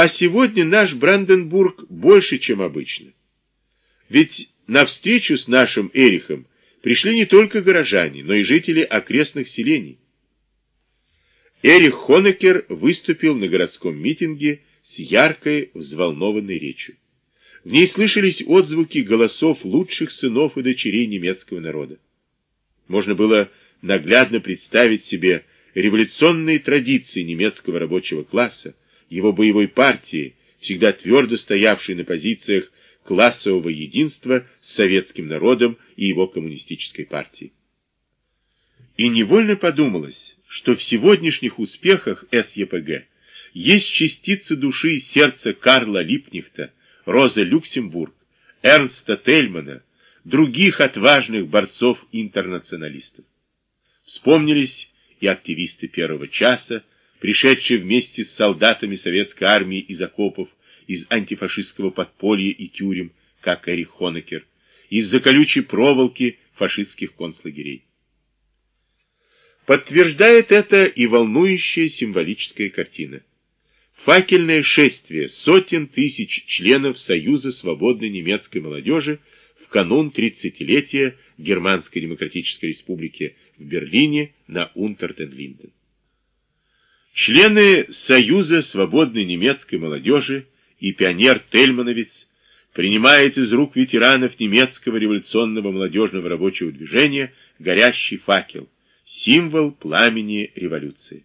А сегодня наш Бранденбург больше, чем обычно. Ведь на встречу с нашим Эрихом пришли не только горожане, но и жители окрестных селений. Эрих Хонекер выступил на городском митинге с яркой, взволнованной речью. В ней слышались отзвуки голосов лучших сынов и дочерей немецкого народа. Можно было наглядно представить себе революционные традиции немецкого рабочего класса, его боевой партии, всегда твердо стоявшей на позициях классового единства с советским народом и его коммунистической партией. И невольно подумалось, что в сегодняшних успехах СЕПГ есть частица души и сердца Карла Липнихта, Роза Люксембург, Эрнста Тельмана, других отважных борцов-интернационалистов. Вспомнились и активисты первого часа, пришедшие вместе с солдатами советской армии из окопов, из антифашистского подполья и тюрем, как Эрих Хонекер, из-за колючей проволоки фашистских концлагерей. Подтверждает это и волнующая символическая картина. Факельное шествие сотен тысяч членов Союза свободной немецкой молодежи в канун 30-летия Германской Демократической Республики в Берлине на Унтертен-Линден. Члены Союза свободной немецкой молодежи и пионер Тельмановец принимает из рук ветеранов немецкого революционного молодежного рабочего движения горящий факел, символ пламени революции.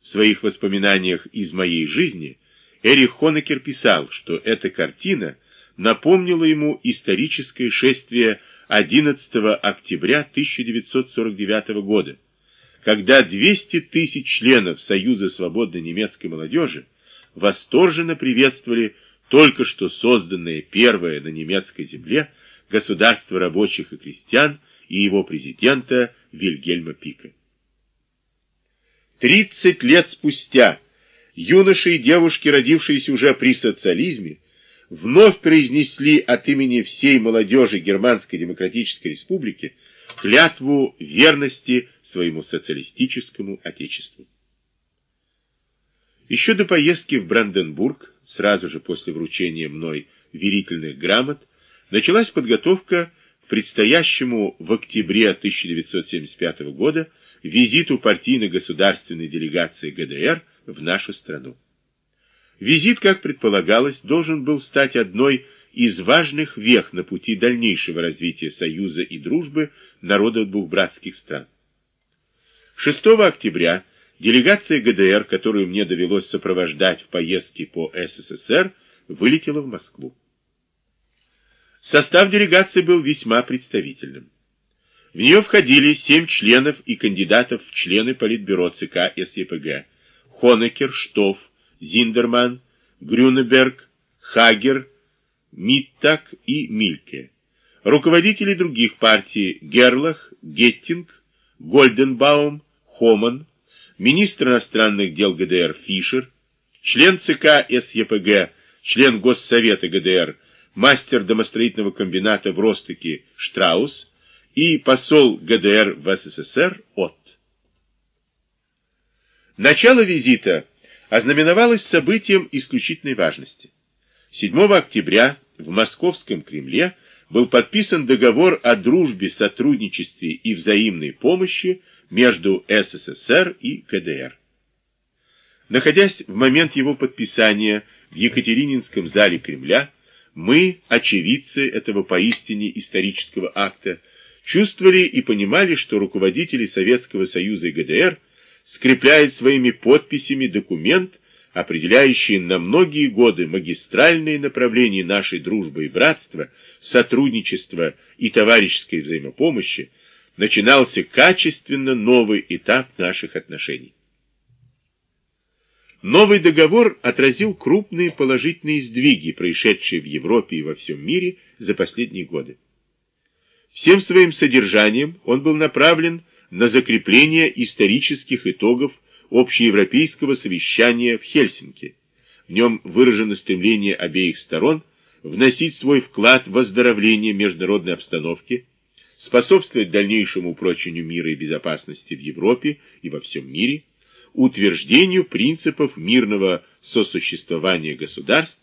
В своих воспоминаниях из моей жизни Эрих Хонекер писал, что эта картина напомнила ему историческое шествие 11 октября 1949 года, когда 200 тысяч членов Союза свободной немецкой молодежи восторженно приветствовали только что созданное первое на немецкой земле государство рабочих и крестьян и его президента Вильгельма Пика. 30 лет спустя юноши и девушки, родившиеся уже при социализме, вновь произнесли от имени всей молодежи Германской Демократической Республики клятву верности своему социалистическому отечеству. Еще до поездки в Бранденбург, сразу же после вручения мной верительных грамот, началась подготовка к предстоящему в октябре 1975 года визиту партийно-государственной делегации ГДР в нашу страну. Визит, как предполагалось, должен был стать одной из важных вех на пути дальнейшего развития союза и дружбы народов двух братских стран. 6 октября делегация ГДР, которую мне довелось сопровождать в поездке по СССР, вылетела в Москву. Состав делегации был весьма представительным. В нее входили семь членов и кандидатов в члены Политбюро ЦК СЕПГ Хонекер, Штоф, Зиндерман, Грюнеберг, Хагер, Миттак и Мильке. Руководители других партий Герлах, Геттинг, Гольденбаум, Хоман, министр иностранных дел ГДР Фишер, член ЦК СЕПГ, член Госсовета ГДР, мастер домостроительного комбината в Ростоке Штраус и посол ГДР в СССР Отт. Начало визита ознаменовалось событием исключительной важности. 7 октября в Московском Кремле был подписан договор о дружбе, сотрудничестве и взаимной помощи между СССР и КДР. Находясь в момент его подписания в Екатерининском зале Кремля, мы, очевидцы этого поистине исторического акта, чувствовали и понимали, что руководители Советского Союза и ГДР скрепляют своими подписями документ, определяющий на многие годы магистральные направления нашей дружбы и братства, сотрудничества и товарищеской взаимопомощи, начинался качественно новый этап наших отношений. Новый договор отразил крупные положительные сдвиги, происшедшие в Европе и во всем мире за последние годы. Всем своим содержанием он был направлен на закрепление исторических итогов общеевропейского совещания в Хельсинки. В нем выражено стремление обеих сторон вносить свой вклад в оздоровление международной обстановки, способствовать дальнейшему упрочению мира и безопасности в Европе и во всем мире, утверждению принципов мирного сосуществования государств